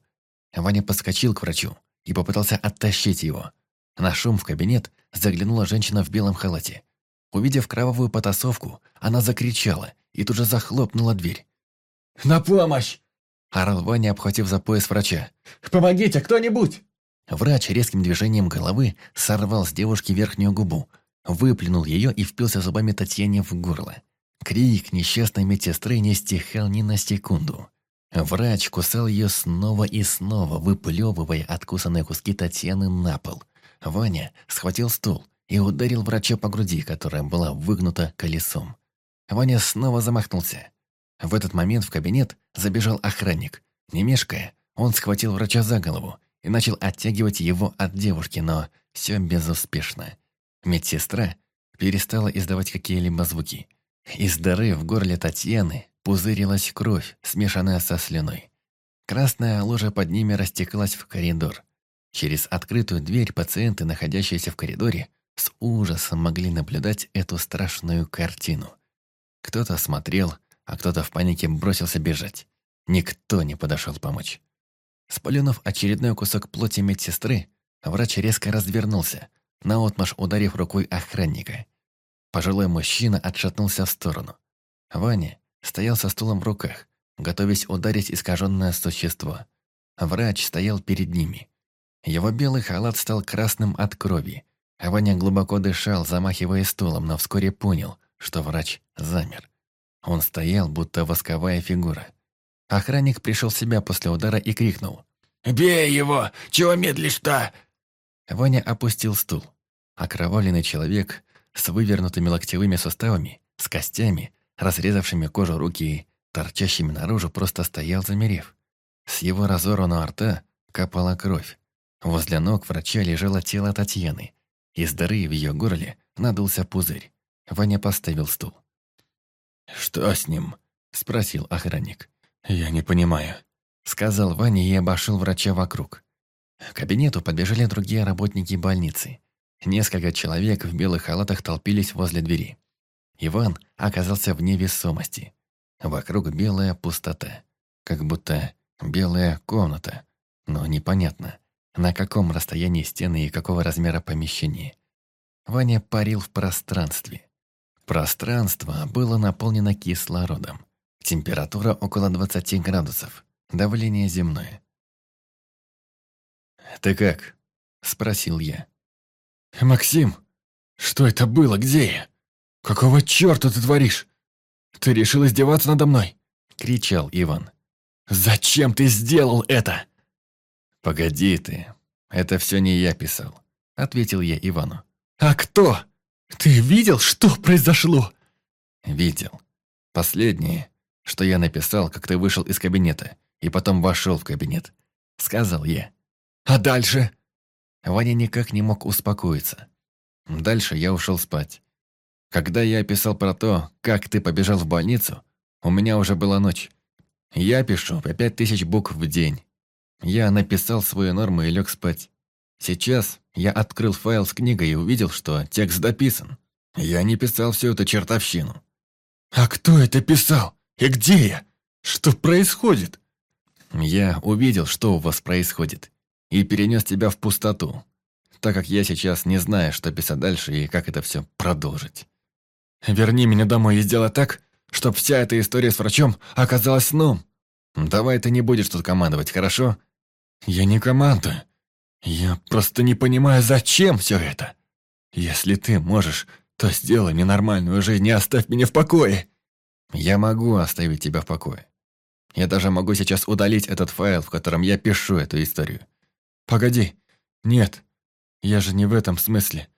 Ваня подскочил к врачу и попытался оттащить его. На шум в кабинет заглянула женщина в белом халате. Увидев кровавую потасовку, она закричала и тут же захлопнула дверь. «На помощь! Орал Ваня, обхватив за пояс врача. «Помогите, кто-нибудь!» Врач резким движением головы сорвал с девушки верхнюю губу, выплюнул ее и впился зубами Татьяне в горло. Крик несчастной медсестры не стихал ни на секунду. Врач кусал ее снова и снова, выплевывая откусанные куски Татьяны на пол. Ваня схватил стул и ударил врача по груди, которая была выгнута колесом. Ваня снова замахнулся. В этот момент в кабинет забежал охранник. Не мешкая, он схватил врача за голову и начал оттягивать его от девушки, но все безуспешно. Медсестра перестала издавать какие-либо звуки. Из дыры в горле Татьяны пузырилась кровь, смешанная со слюной. Красная лужа под ними растеклась в коридор. Через открытую дверь пациенты, находящиеся в коридоре, с ужасом могли наблюдать эту страшную картину. Кто-то смотрел, а кто-то в панике бросился бежать. Никто не подошел помочь. Спалюнув очередной кусок плоти медсестры, врач резко развернулся, наотмашь ударив рукой охранника. Пожилой мужчина отшатнулся в сторону. Ваня стоял со стулом в руках, готовясь ударить искаженное существо. Врач стоял перед ними. Его белый халат стал красным от крови. Ваня глубоко дышал, замахивая стулом, но вскоре понял, что врач замер. Он стоял, будто восковая фигура. Охранник пришел в себя после удара и крикнул. «Бей его! Чего медлишь-то?» Ваня опустил стул. Окровавленный человек с вывернутыми локтевыми суставами, с костями, разрезавшими кожу руки торчащими наружу, просто стоял замерев. С его разорванного рта капала кровь. Возле ног врача лежало тело Татьяны. Из дыры в ее горле надулся пузырь. Ваня поставил стул. «Что с ним?» – спросил охранник. «Я не понимаю», – сказал Ваня и обошел врача вокруг. К кабинету подбежали другие работники больницы. Несколько человек в белых халатах толпились возле двери. Иван оказался вне весомости. Вокруг белая пустота. Как будто белая комната. Но непонятно, на каком расстоянии стены и какого размера помещения. Ваня парил в пространстве. Пространство было наполнено кислородом. Температура около 20 градусов. Давление земное. «Ты как?» – спросил я. «Максим, что это было? Где я? Какого черта ты творишь? Ты решил издеваться надо мной?» – кричал Иван. «Зачем ты сделал это?» «Погоди ты, это все не я писал», – ответил я Ивану. «А кто? Ты видел, что произошло?» «Видел. Последнее, что я написал, как ты вышел из кабинета, и потом вошел в кабинет», – сказал я. «А дальше?» Ваня никак не мог успокоиться. Дальше я ушел спать. Когда я писал про то, как ты побежал в больницу, у меня уже была ночь. Я пишу по пять тысяч букв в день. Я написал свою норму и лег спать. Сейчас я открыл файл с книгой и увидел, что текст дописан. Я не писал всю эту чертовщину. «А кто это писал? И где я? Что происходит?» Я увидел, что у вас происходит и перенес тебя в пустоту, так как я сейчас не знаю, что писать дальше и как это все продолжить. Верни меня домой и сделай так, чтобы вся эта история с врачом оказалась сном. Давай ты не будешь тут командовать, хорошо? Я не командую. Я просто не понимаю, зачем все это. Если ты можешь, то сделай мне нормальную жизнь и оставь меня в покое. Я могу оставить тебя в покое. Я даже могу сейчас удалить этот файл, в котором я пишу эту историю. Погоди. Нет. Я же не в этом смысле.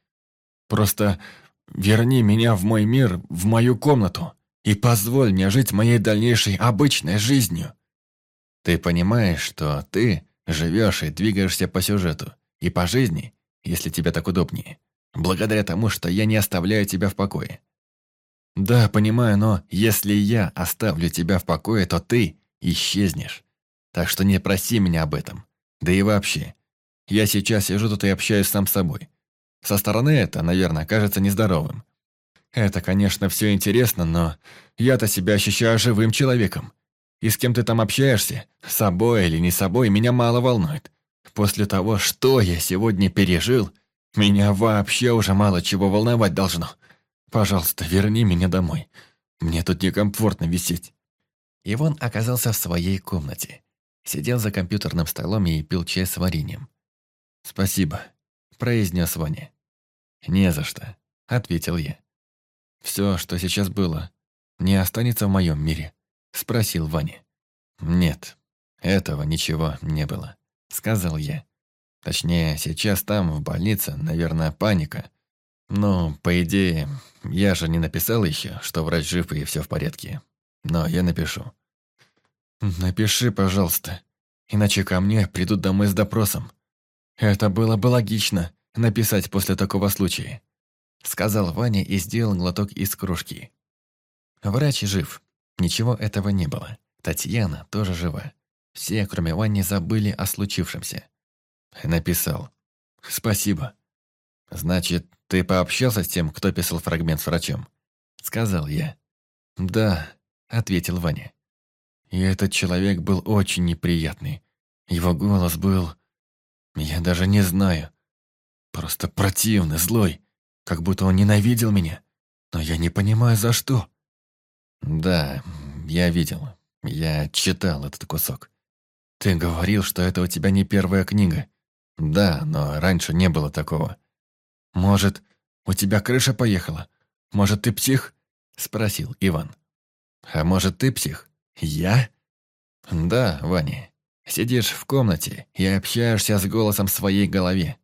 Просто верни меня в мой мир, в мою комнату, и позволь мне жить моей дальнейшей обычной жизнью. Ты понимаешь, что ты живешь и двигаешься по сюжету, и по жизни, если тебе так удобнее, благодаря тому, что я не оставляю тебя в покое. Да, понимаю, но если я оставлю тебя в покое, то ты исчезнешь. Так что не проси меня об этом. Да и вообще, я сейчас сижу тут и общаюсь сам с собой. Со стороны это, наверное, кажется нездоровым. Это, конечно, все интересно, но я-то себя ощущаю живым человеком. И с кем ты там общаешься, с собой или не с собой, меня мало волнует. После того, что я сегодня пережил, меня вообще уже мало чего волновать должно. Пожалуйста, верни меня домой. Мне тут некомфортно висеть. Иван оказался в своей комнате. сидел за компьютерным столом и пил чай с вареньем. «Спасибо», – произнес Ваня. «Не за что», – ответил я. «Все, что сейчас было, не останется в моем мире?» – спросил Ваня. «Нет, этого ничего не было», – сказал я. «Точнее, сейчас там, в больнице, наверное, паника. Ну, по идее, я же не написал еще, что врач жив и все в порядке. Но я напишу». «Напиши, пожалуйста, иначе ко мне придут домой с допросом. Это было бы логично, написать после такого случая», — сказал Ваня и сделал глоток из кружки. Врач жив. Ничего этого не было. Татьяна тоже жива. Все, кроме Вани, забыли о случившемся. Написал. «Спасибо». «Значит, ты пообщался с тем, кто писал фрагмент с врачом?» Сказал я. «Да», — ответил Ваня. И этот человек был очень неприятный. Его голос был... Я даже не знаю. Просто противный, злой. Как будто он ненавидел меня. Но я не понимаю, за что. Да, я видел. Я читал этот кусок. Ты говорил, что это у тебя не первая книга. Да, но раньше не было такого. Может, у тебя крыша поехала? Может, ты псих? Спросил Иван. А может, ты псих? Я? Да, Ваня. Сидишь в комнате и общаешься с голосом в своей голове.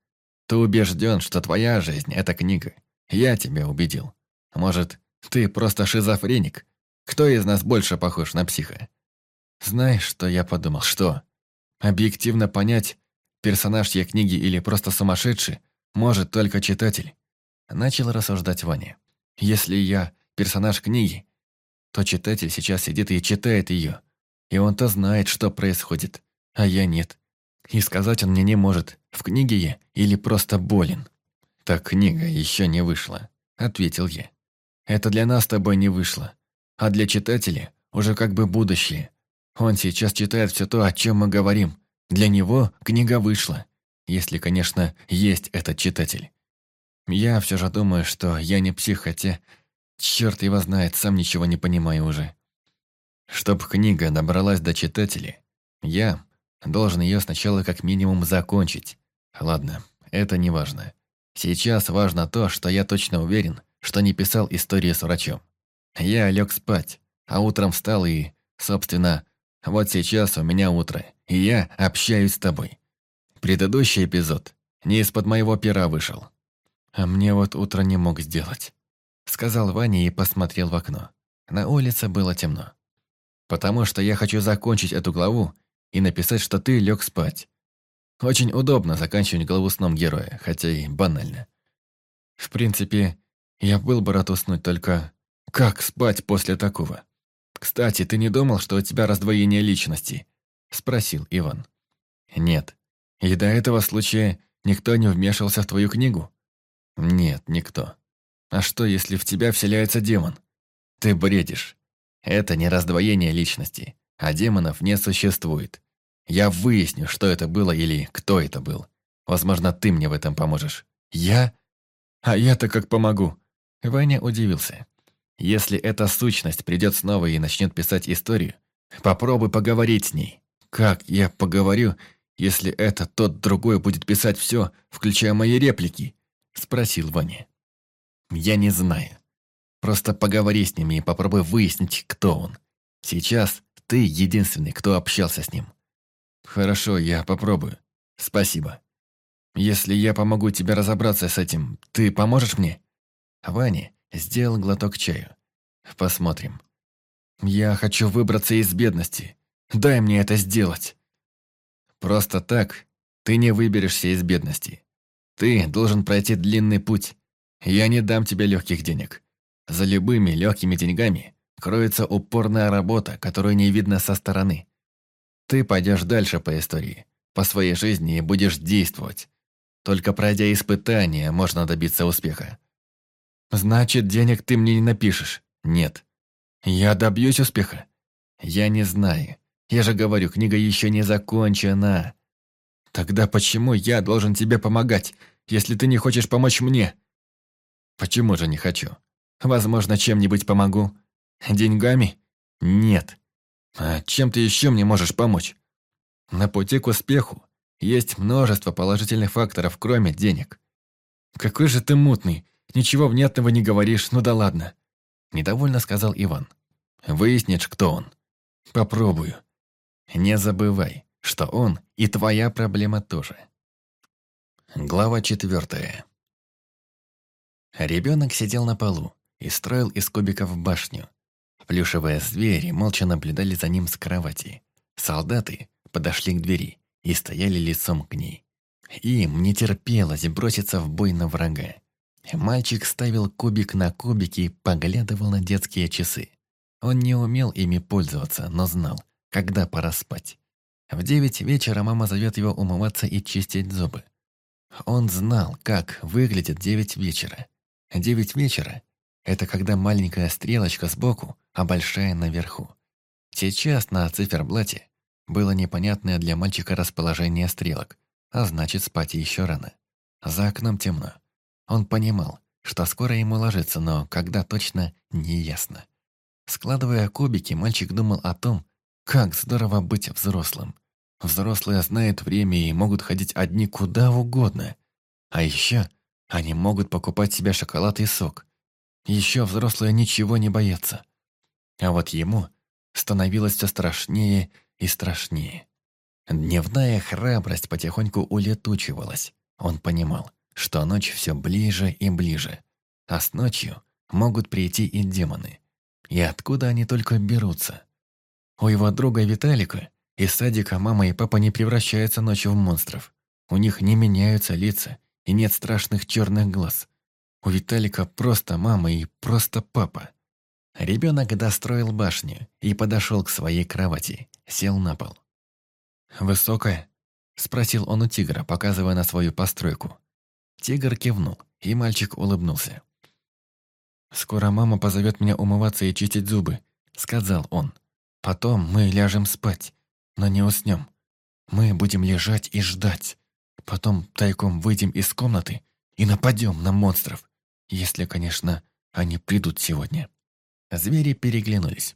Ты убежден, что твоя жизнь — это книга. Я тебя убедил. Может, ты просто шизофреник? Кто из нас больше похож на психа? Знаешь, что я подумал? Что? Объективно понять, персонаж я книги или просто сумасшедший, может только читатель. Начал рассуждать Ваня. Если я персонаж книги, то читатель сейчас сидит и читает ее. И он-то знает, что происходит, а я нет. И сказать он мне не может, в книге я или просто болен. «Так книга еще не вышла», — ответил я. «Это для нас с тобой не вышло, а для читателя уже как бы будущее. Он сейчас читает все то, о чем мы говорим. Для него книга вышла, если, конечно, есть этот читатель. Я все же думаю, что я не псих, хотя, черт его знает, сам ничего не понимаю уже. Чтоб книга добралась до читателей, я Должен ее сначала как минимум закончить. Ладно, это не важно. Сейчас важно то, что я точно уверен, что не писал историю с врачом. Я лег спать, а утром встал и, собственно, вот сейчас у меня утро, и я общаюсь с тобой. Предыдущий эпизод не из-под моего пера вышел. А мне вот утро не мог сделать. Сказал Ваня и посмотрел в окно. На улице было темно. Потому что я хочу закончить эту главу и написать, что ты лег спать. Очень удобно заканчивать главу сном героя, хотя и банально. В принципе, я был бы рад уснуть, только как спать после такого? Кстати, ты не думал, что у тебя раздвоение личности? Спросил Иван. Нет. И до этого случая никто не вмешивался в твою книгу? Нет, никто. А что, если в тебя вселяется демон? Ты бредишь. Это не раздвоение личности а демонов не существует. Я выясню, что это было или кто это был. Возможно, ты мне в этом поможешь. Я? А я-то как помогу?» Ваня удивился. «Если эта сущность придет снова и начнет писать историю, попробуй поговорить с ней. Как я поговорю, если этот тот другой будет писать все, включая мои реплики?» Спросил Ваня. «Я не знаю. Просто поговори с ними и попробуй выяснить, кто он. Сейчас ты единственный, кто общался с ним. Хорошо, я попробую. Спасибо. Если я помогу тебе разобраться с этим, ты поможешь мне? Ваня сделал глоток чаю. Посмотрим. Я хочу выбраться из бедности. Дай мне это сделать. Просто так ты не выберешься из бедности. Ты должен пройти длинный путь. Я не дам тебе легких денег. За любыми легкими деньгами кроется упорная работа, которую не видно со стороны. Ты пойдешь дальше по истории, по своей жизни и будешь действовать. Только пройдя испытания, можно добиться успеха. Значит, денег ты мне не напишешь? Нет. Я добьюсь успеха? Я не знаю. Я же говорю, книга еще не закончена. Тогда почему я должен тебе помогать, если ты не хочешь помочь мне? Почему же не хочу? Возможно, чем-нибудь помогу. Деньгами? Нет. А чем ты еще мне можешь помочь? На пути к успеху есть множество положительных факторов, кроме денег. Какой же ты мутный. Ничего внятного не говоришь, ну да ладно. Недовольно сказал Иван. Выяснишь, кто он. Попробую. Не забывай, что он и твоя проблема тоже. Глава четвертая. Ребенок сидел на полу и строил из кубиков башню. Плюшевые звери молча наблюдали за ним с кровати. Солдаты подошли к двери и стояли лицом к ней. Им не терпелось броситься в бой на врага. Мальчик ставил кубик на кубик и поглядывал на детские часы. Он не умел ими пользоваться, но знал, когда пора спать. В девять вечера мама зовет его умываться и чистить зубы. Он знал, как выглядит девять вечера. Девять вечера – это когда маленькая стрелочка сбоку, а большая наверху. Сейчас на циферблате было непонятное для мальчика расположение стрелок, а значит спать еще рано. За окном темно. Он понимал, что скоро ему ложиться, но когда точно – неясно. Складывая кубики, мальчик думал о том, как здорово быть взрослым. Взрослые знают время и могут ходить одни куда угодно. А еще они могут покупать себе шоколад и сок. Еще взрослые ничего не боятся. А вот ему становилось все страшнее и страшнее. Дневная храбрость потихоньку улетучивалась. Он понимал, что ночь все ближе и ближе. А с ночью могут прийти и демоны. И откуда они только берутся? У его друга Виталика из садика мама и папа не превращаются ночью в монстров. У них не меняются лица и нет страшных черных глаз. У Виталика просто мама и просто папа. Ребенок достроил башню и подошел к своей кровати, сел на пол. «Высокая?» – спросил он у тигра, показывая на свою постройку. Тигр кивнул, и мальчик улыбнулся. «Скоро мама позовет меня умываться и чистить зубы», — сказал он. «Потом мы ляжем спать, но не уснем. Мы будем лежать и ждать. Потом тайком выйдем из комнаты и нападем на монстров, если, конечно, они придут сегодня». Звери переглянулись.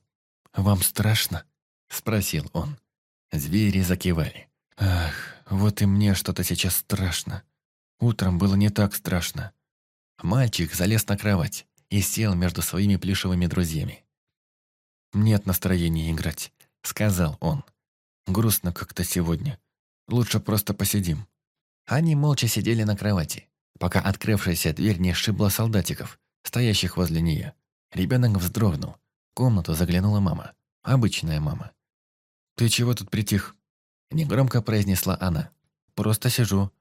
«Вам страшно?» — спросил он. Звери закивали. «Ах, вот и мне что-то сейчас страшно. Утром было не так страшно». Мальчик залез на кровать и сел между своими плюшевыми друзьями. «Нет настроения играть», — сказал он. «Грустно как-то сегодня. Лучше просто посидим». Они молча сидели на кровати, пока открывшаяся дверь не сшибла солдатиков, стоящих возле нее. Ребенок вздрогнул. В комнату заглянула мама. Обычная мама. «Ты чего тут притих?» Негромко произнесла она. «Просто сижу.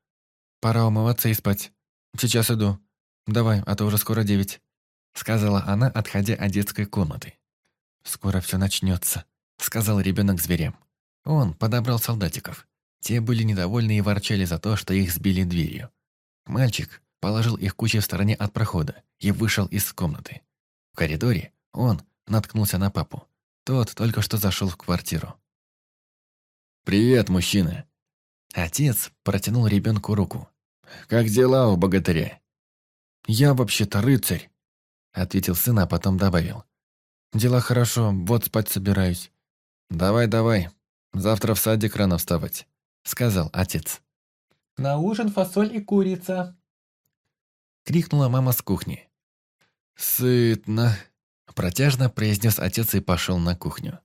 Пора умываться и спать. Сейчас иду. Давай, а то уже скоро девять» сказала она, отходя от детской комнаты. «Скоро все начнется», — сказал ребенок зверям. Он подобрал солдатиков. Те были недовольны и ворчали за то, что их сбили дверью. Мальчик положил их кучей в стороне от прохода и вышел из комнаты. В коридоре он наткнулся на папу. Тот только что зашел в квартиру. «Привет, мужчина!» Отец протянул ребенку руку. «Как дела у богатыря?» «Я вообще-то рыцарь», Ответил сын, а потом добавил. «Дела хорошо, вот спать собираюсь». «Давай, давай, завтра в садик рано вставать», — сказал отец. «На ужин фасоль и курица», — крикнула мама с кухни. «Сытно», — протяжно произнес отец и пошел на кухню.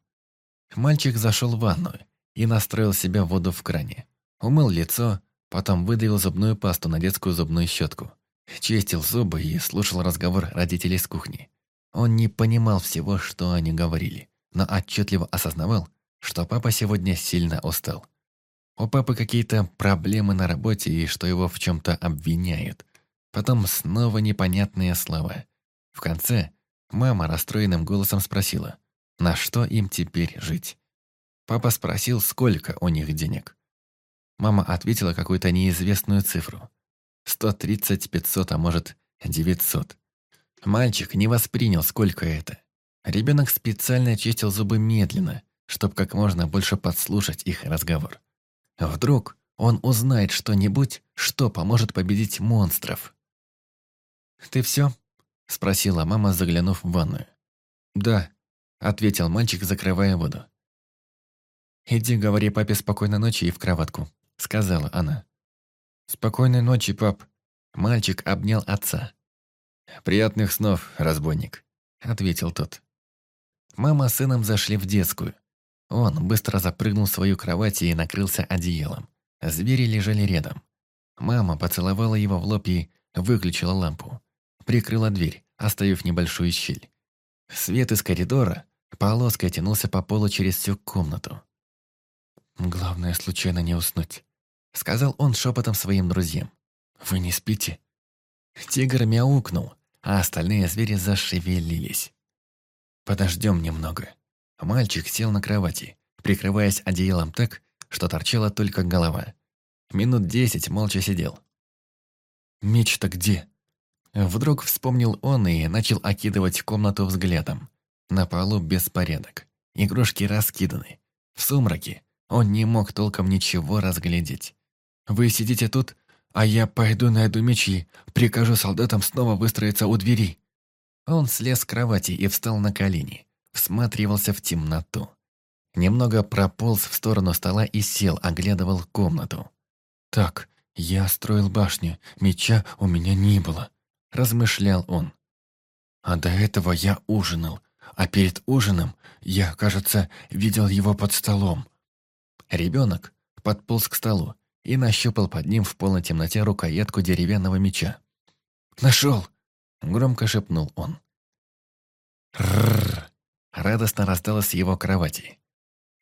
Мальчик зашел в ванную и настроил себе воду в кране. Умыл лицо, потом выдавил зубную пасту на детскую зубную щетку. Чистил зубы и слушал разговор родителей с кухни. Он не понимал всего, что они говорили, но отчетливо осознавал, что папа сегодня сильно устал. У папы какие-то проблемы на работе и что его в чем-то обвиняют. Потом снова непонятные слова. В конце мама расстроенным голосом спросила, на что им теперь жить. Папа спросил, сколько у них денег. Мама ответила какую-то неизвестную цифру. Сто тридцать, пятьсот, а может, девятьсот. Мальчик не воспринял, сколько это. Ребенок специально чистил зубы медленно, чтобы как можно больше подслушать их разговор. Вдруг он узнает что-нибудь, что поможет победить монстров. «Ты все?» – спросила мама, заглянув в ванную. «Да», – ответил мальчик, закрывая воду. «Иди говори папе спокойной ночи и в кроватку», — сказала она. «Спокойной ночи, пап». Мальчик обнял отца. «Приятных снов, разбойник», — ответил тот. Мама с сыном зашли в детскую. Он быстро запрыгнул в свою кровать и накрылся одеялом. Звери лежали рядом. Мама поцеловала его в лоб и выключила лампу. Прикрыла дверь, оставив небольшую щель. Свет из коридора полоской тянулся по полу через всю комнату. «Главное, случайно не уснуть», — сказал он шепотом своим друзьям. «Вы не спите?» Тигр мяукнул, а остальные звери зашевелились. «Подождем немного». Мальчик сел на кровати, прикрываясь одеялом так, что торчала только голова. Минут десять молча сидел. «Меч-то где?» Вдруг вспомнил он и начал окидывать комнату взглядом. На полу беспорядок. Игрушки раскиданы. В сумраке он не мог толком ничего разглядеть. «Вы сидите тут, а я пойду найду меч и прикажу солдатам снова выстроиться у двери». Он слез с кровати и встал на колени. Всматривался в темноту. Немного прополз в сторону стола и сел, оглядывал комнату. «Так, я строил башню, меча у меня не было», – размышлял он. «А до этого я ужинал, а перед ужином я, кажется, видел его под столом». Ребенок подполз к столу и нащупал под ним в полной темноте рукоятку деревянного меча. «Нашел!» – громко шепнул он. «Рррр!» – радостно раздалось с его кровати.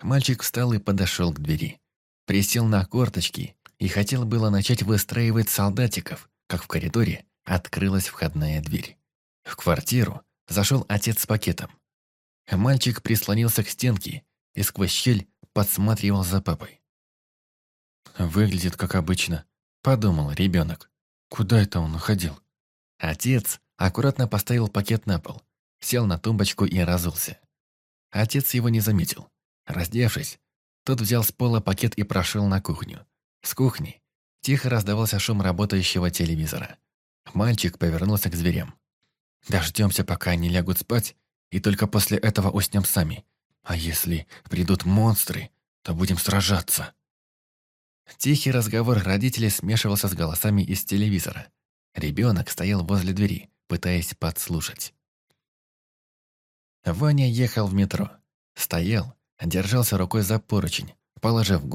Мальчик встал и подошел к двери. Присел на корточки и хотел было начать выстраивать солдатиков, как в коридоре открылась входная дверь. В квартиру зашел отец с пакетом. Мальчик прислонился к стенке и сквозь щель подсматривал за папой. «Выглядит как обычно», — подумал ребенок. «Куда это он уходил?» Отец аккуратно поставил пакет на пол, сел на тумбочку и разулся. Отец его не заметил. Раздевшись, тот взял с пола пакет и прошел на кухню. С кухни тихо раздавался шум работающего телевизора. Мальчик повернулся к зверям. «Дождемся, пока они лягут спать, и только после этого уснем сами. А если придут монстры, то будем сражаться». Тихий разговор родителей смешивался с голосами из телевизора. Ребенок стоял возле двери, пытаясь подслушать. Ваня ехал в метро. Стоял, держался рукой за поручень, положив голову